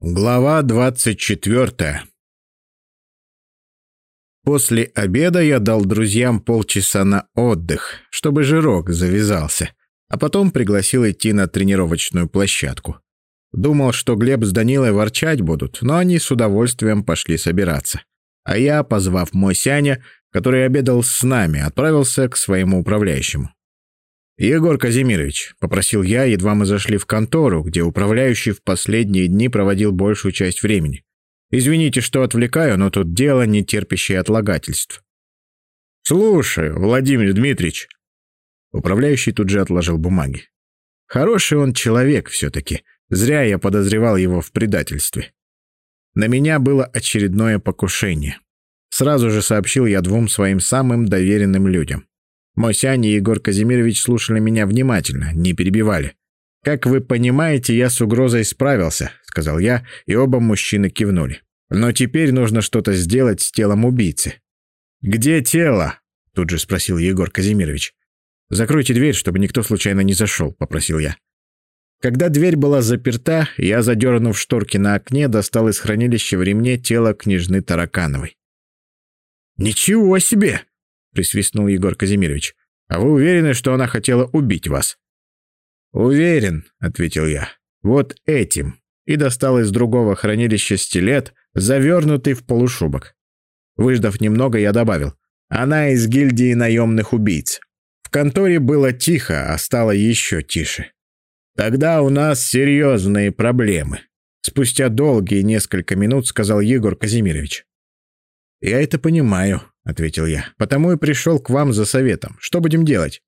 Глава двадцать четвертая После обеда я дал друзьям полчаса на отдых, чтобы жирок завязался, а потом пригласил идти на тренировочную площадку. Думал, что Глеб с Данилой ворчать будут, но они с удовольствием пошли собираться. А я, позвав мой Сяня, который обедал с нами, отправился к своему управляющему. «Егор Казимирович», — попросил я, едва мы зашли в контору, где управляющий в последние дни проводил большую часть времени. «Извините, что отвлекаю, но тут дело, не терпящее отлагательств». «Слушаю, Владимир Дмитриевич». Управляющий тут же отложил бумаги. «Хороший он человек все-таки. Зря я подозревал его в предательстве. На меня было очередное покушение. Сразу же сообщил я двум своим самым доверенным людям. Мосянь и Егор Казимирович слушали меня внимательно, не перебивали. «Как вы понимаете, я с угрозой справился», — сказал я, и оба мужчины кивнули. «Но теперь нужно что-то сделать с телом убийцы». «Где тело?» — тут же спросил Егор Казимирович. «Закройте дверь, чтобы никто случайно не зашел», — попросил я. Когда дверь была заперта, я, задернув шторки на окне, достал из хранилища в ремне тело княжны Таракановой. «Ничего себе!» — присвистнул Егор Казимирович. «А вы уверены, что она хотела убить вас?» «Уверен», — ответил я. «Вот этим». И достал из другого хранилища стилет, завернутый в полушубок. Выждав немного, я добавил. «Она из гильдии наемных убийц». В конторе было тихо, а стало еще тише. «Тогда у нас серьезные проблемы», — спустя долгие несколько минут сказал Егор Казимирович. «Я это понимаю», ответил я. «Потому и пришел к вам за советом. Что будем делать?»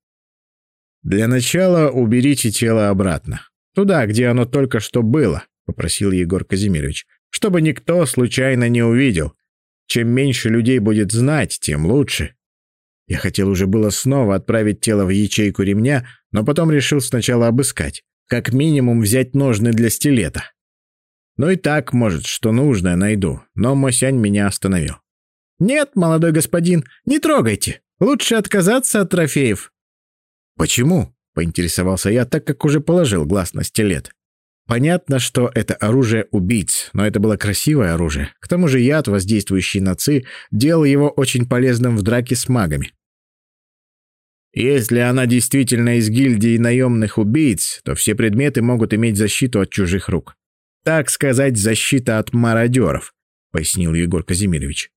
«Для начала уберите тело обратно. Туда, где оно только что было», — попросил Егор Казимирович. «Чтобы никто случайно не увидел. Чем меньше людей будет знать, тем лучше». Я хотел уже было снова отправить тело в ячейку ремня, но потом решил сначала обыскать. Как минимум взять ножны для стилета. Ну и так, может, что нужное найду, но Мосянь меня остановил. «Нет, молодой господин, не трогайте. Лучше отказаться от трофеев». «Почему?» — поинтересовался я, так как уже положил глаз на стилет. Понятно, что это оружие убийц, но это было красивое оружие. К тому же яд, воздействующий на ЦИ, делал его очень полезным в драке с магами. Если она действительно из гильдии наемных убийц, то все предметы могут иметь защиту от чужих рук. Так сказать, защита от мародеров, пояснил Егор Казимирович.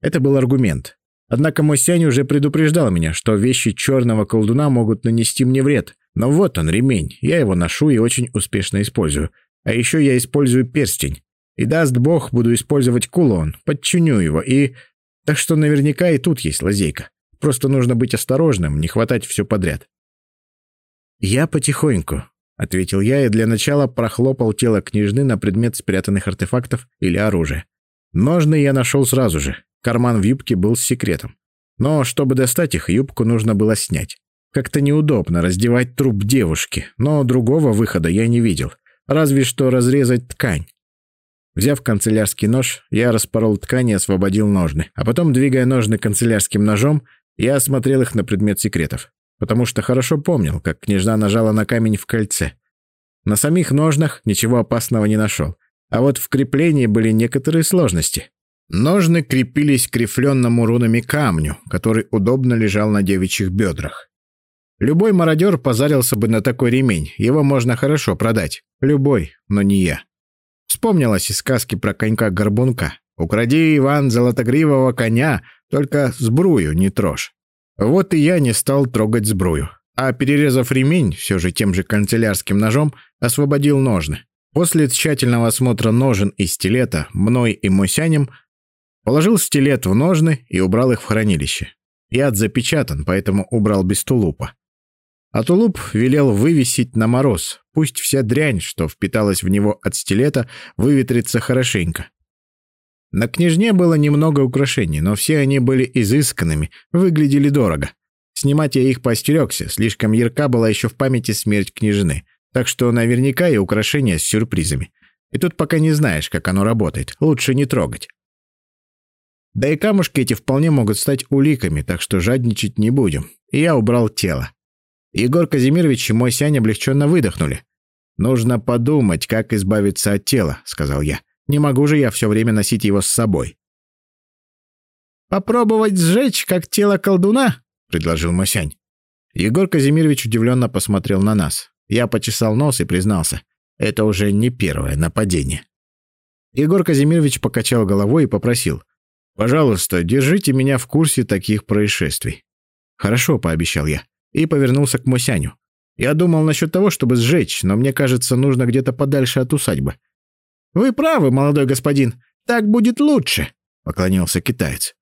Это был аргумент. Однако мой Сянь уже предупреждал меня, что вещи черного колдуна могут нанести мне вред. Но вот он, ремень. Я его ношу и очень успешно использую. А еще я использую перстень. И даст бог, буду использовать кулон, подчиню его и... Так что наверняка и тут есть лазейка. Просто нужно быть осторожным, не хватать все подряд. «Я потихоньку», — ответил я и для начала прохлопал тело княжны на предмет спрятанных артефактов или оружия. Ножны я нашел сразу же, Карман в юбке был с секретом. Но чтобы достать их, юбку нужно было снять. Как-то неудобно раздевать труп девушки, но другого выхода я не видел. Разве что разрезать ткань. Взяв канцелярский нож, я распорол ткань и освободил ножны. А потом, двигая ножны канцелярским ножом, я осмотрел их на предмет секретов. Потому что хорошо помнил, как княжна нажала на камень в кольце. На самих ножнах ничего опасного не нашел. А вот в креплении были некоторые сложности. Ножны крепились к рифленному рунами камню, который удобно лежал на девичьих бедрах. Любой мародер позарился бы на такой ремень, его можно хорошо продать. Любой, но не я. Вспомнилась из сказки про конька-горбунка. «Укради, Иван, золотогривого коня, только сбрую не трожь». Вот и я не стал трогать сбрую, а перерезав ремень, все же тем же канцелярским ножом, освободил ножны. После тщательного осмотра ножен и стилета мной и Мосянем Положил стилет в ножны и убрал их в хранилище. Яд запечатан, поэтому убрал без тулупа. А тулуп велел вывесить на мороз, пусть вся дрянь, что впиталась в него от стилета, выветрится хорошенько. На княжне было немного украшений, но все они были изысканными, выглядели дорого. Снимать я их поостерегся, слишком ярка была еще в памяти смерть княжны, так что наверняка и украшения с сюрпризами. И тут пока не знаешь, как оно работает, лучше не трогать. Да и камушки эти вполне могут стать уликами, так что жадничать не будем. И я убрал тело. Егор Казимирович и мой Сянь облегченно выдохнули. «Нужно подумать, как избавиться от тела», — сказал я. «Не могу же я все время носить его с собой». «Попробовать сжечь, как тело колдуна?» — предложил Масянь. Егор Казимирович удивленно посмотрел на нас. Я почесал нос и признался. Это уже не первое нападение. Егор Казимирович покачал головой и попросил. «Пожалуйста, держите меня в курсе таких происшествий». «Хорошо», — пообещал я, и повернулся к Мосяню. «Я думал насчет того, чтобы сжечь, но мне кажется, нужно где-то подальше от усадьбы». «Вы правы, молодой господин, так будет лучше», — поклонился китаец.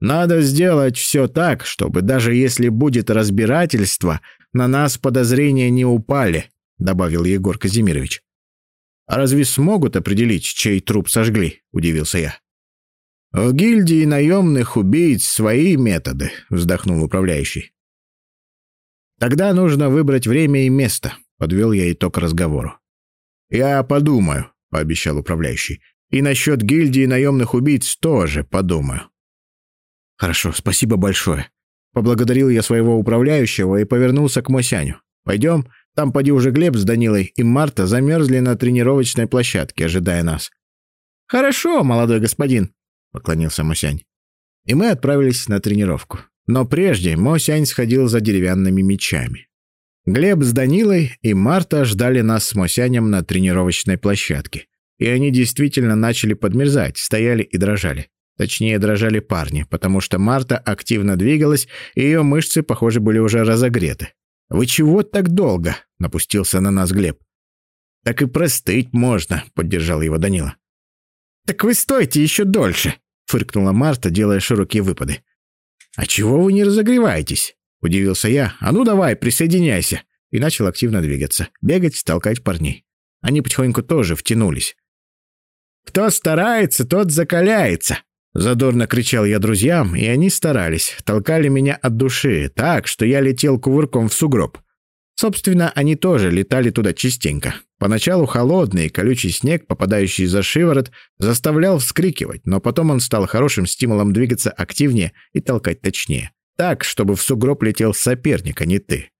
«Надо сделать все так, чтобы даже если будет разбирательство, на нас подозрения не упали», — добавил Егор Казимирович. «А разве смогут определить, чей труп сожгли?» — удивился я. «В гильдии наемных убийц свои методы», — вздохнул управляющий. «Тогда нужно выбрать время и место», — подвел я итог разговору. «Я подумаю», — пообещал управляющий. «И насчет гильдии наемных убийц тоже подумаю». «Хорошо, спасибо большое». Поблагодарил я своего управляющего и повернулся к Мосяню. «Пойдем, там поди уже Глеб с Данилой и Марта замерзли на тренировочной площадке, ожидая нас». «Хорошо, молодой господин», — поклонился Мосянь. И мы отправились на тренировку. Но прежде Мосянь сходил за деревянными мечами. Глеб с Данилой и Марта ждали нас с Мосянем на тренировочной площадке. И они действительно начали подмерзать, стояли и дрожали. Точнее, дрожали парни, потому что Марта активно двигалась, и ее мышцы, похоже, были уже разогреты. «Вы чего так долго?» — напустился на нас Глеб. «Так и простыть можно», — поддержал его Данила. «Так вы стойте еще дольше», — фыркнула Марта, делая широкие выпады. «А чего вы не разогреваетесь?» — удивился я. «А ну давай, присоединяйся!» И начал активно двигаться, бегать, толкать парней. Они потихоньку тоже втянулись. «Кто старается, тот закаляется!» Задорно кричал я друзьям, и они старались, толкали меня от души, так, что я летел кувырком в сугроб. Собственно, они тоже летали туда частенько. Поначалу холодный, колючий снег, попадающий за шиворот, заставлял вскрикивать, но потом он стал хорошим стимулом двигаться активнее и толкать точнее. Так, чтобы в сугроб летел соперник, а не ты.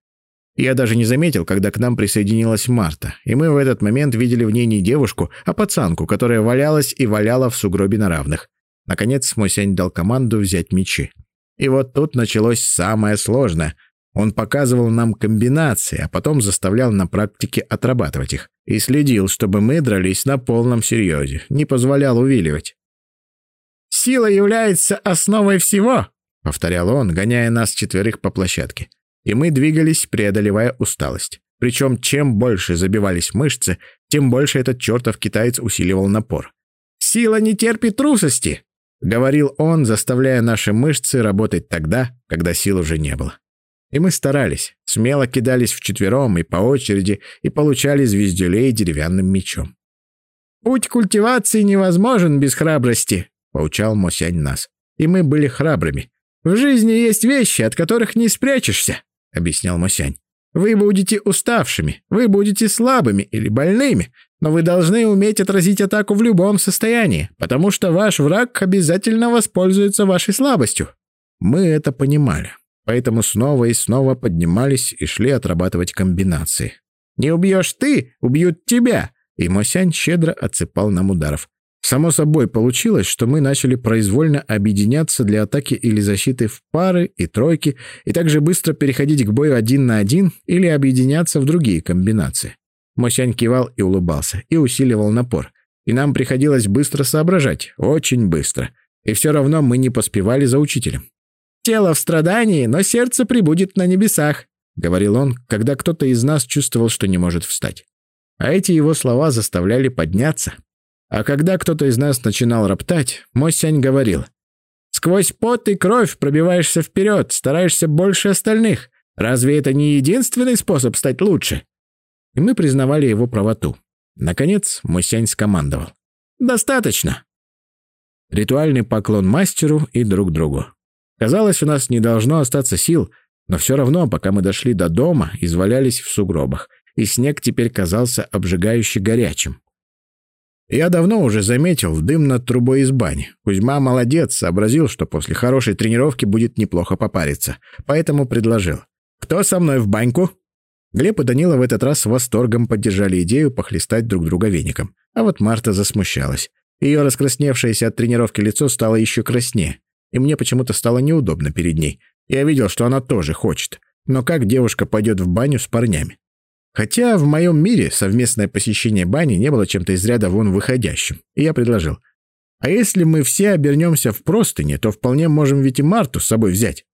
Я даже не заметил, когда к нам присоединилась Марта, и мы в этот момент видели в ней не девушку, а пацанку, которая валялась и валяла в сугробе на равных. Наконец Мосянь дал команду взять мечи. И вот тут началось самое сложное. Он показывал нам комбинации, а потом заставлял на практике отрабатывать их. И следил, чтобы мы дрались на полном серьезе, не позволял увиливать. «Сила является основой всего», — повторял он, гоняя нас четверых по площадке. И мы двигались, преодолевая усталость. Причем чем больше забивались мышцы, тем больше этот чертов китаец усиливал напор. «Сила не терпит трусости», — говорил он, заставляя наши мышцы работать тогда, когда сил уже не было. И мы старались, смело кидались вчетвером и по очереди и получали звездюлей деревянным мечом. «Путь культивации невозможен без храбрости», — поучал Мосянь нас. И мы были храбрыми. «В жизни есть вещи, от которых не спрячешься», — объяснял Мосянь. «Вы будете уставшими, вы будете слабыми или больными, но вы должны уметь отразить атаку в любом состоянии, потому что ваш враг обязательно воспользуется вашей слабостью. Мы это понимали, поэтому снова и снова поднимались и шли отрабатывать комбинации. «Не убьешь ты, убьют тебя!» И Мосянь щедро отсыпал нам ударов. Само собой получилось, что мы начали произвольно объединяться для атаки или защиты в пары и тройки, и также быстро переходить к бою один на один или объединяться в другие комбинации. Мосянь кивал и улыбался, и усиливал напор. И нам приходилось быстро соображать, очень быстро. И все равно мы не поспевали за учителем. «Тело в страдании, но сердце прибудет на небесах», — говорил он, когда кто-то из нас чувствовал, что не может встать. А эти его слова заставляли подняться. А когда кто-то из нас начинал роптать, Мосянь говорил, «Сквозь пот и кровь пробиваешься вперед, стараешься больше остальных. Разве это не единственный способ стать лучше?» и мы признавали его правоту. Наконец Мусянь скомандовал. «Достаточно!» Ритуальный поклон мастеру и друг другу. Казалось, у нас не должно остаться сил, но все равно, пока мы дошли до дома, извалялись в сугробах, и снег теперь казался обжигающе горячим. Я давно уже заметил дым над трубой из бани. Кузьма молодец, сообразил, что после хорошей тренировки будет неплохо попариться, поэтому предложил. «Кто со мной в баньку?» Глеб и Данила в этот раз с восторгом поддержали идею похлестать друг друга веником. А вот Марта засмущалась. Ее раскрасневшееся от тренировки лицо стало еще краснее. И мне почему-то стало неудобно перед ней. Я видел, что она тоже хочет. Но как девушка пойдет в баню с парнями? Хотя в моем мире совместное посещение бани не было чем-то из ряда вон выходящим. И я предложил. А если мы все обернемся в простыни, то вполне можем ведь и Марту с собой взять.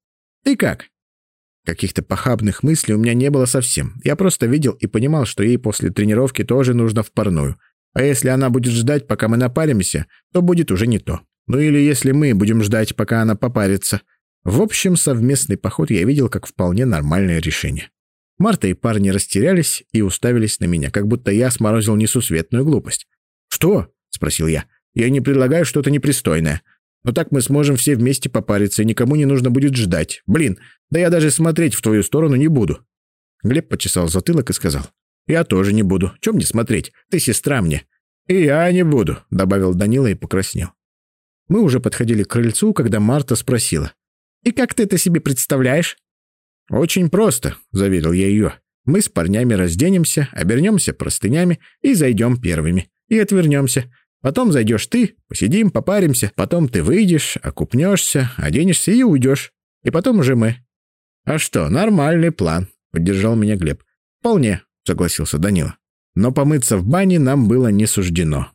Ты как? Каких-то похабных мыслей у меня не было совсем. Я просто видел и понимал, что ей после тренировки тоже нужно в парную. А если она будет ждать, пока мы напаримся, то будет уже не то. Ну или если мы будем ждать, пока она попарится. В общем, совместный поход я видел как вполне нормальное решение. Марта и парни растерялись и уставились на меня, как будто я сморозил несусветную глупость. «Что?» — спросил я. «Я не предлагаю что-то непристойное. Но так мы сможем все вместе попариться, и никому не нужно будет ждать. Блин, да я даже смотреть в твою сторону не буду». Глеб почесал затылок и сказал. «Я тоже не буду. Чем мне смотреть? Ты сестра мне». «И я не буду», — добавил Данила и покраснел. Мы уже подходили к крыльцу, когда Марта спросила. «И как ты это себе представляешь?» «Очень просто», — заверил я ее. «Мы с парнями разденемся, обернемся простынями и зайдем первыми. И отвернемся. Потом зайдешь ты, посидим, попаримся. Потом ты выйдешь, окупнешься, оденешься и уйдешь. И потом уже мы. А что, нормальный план, поддержал меня Глеб. Вполне, согласился Данила. Но помыться в бане нам было не суждено.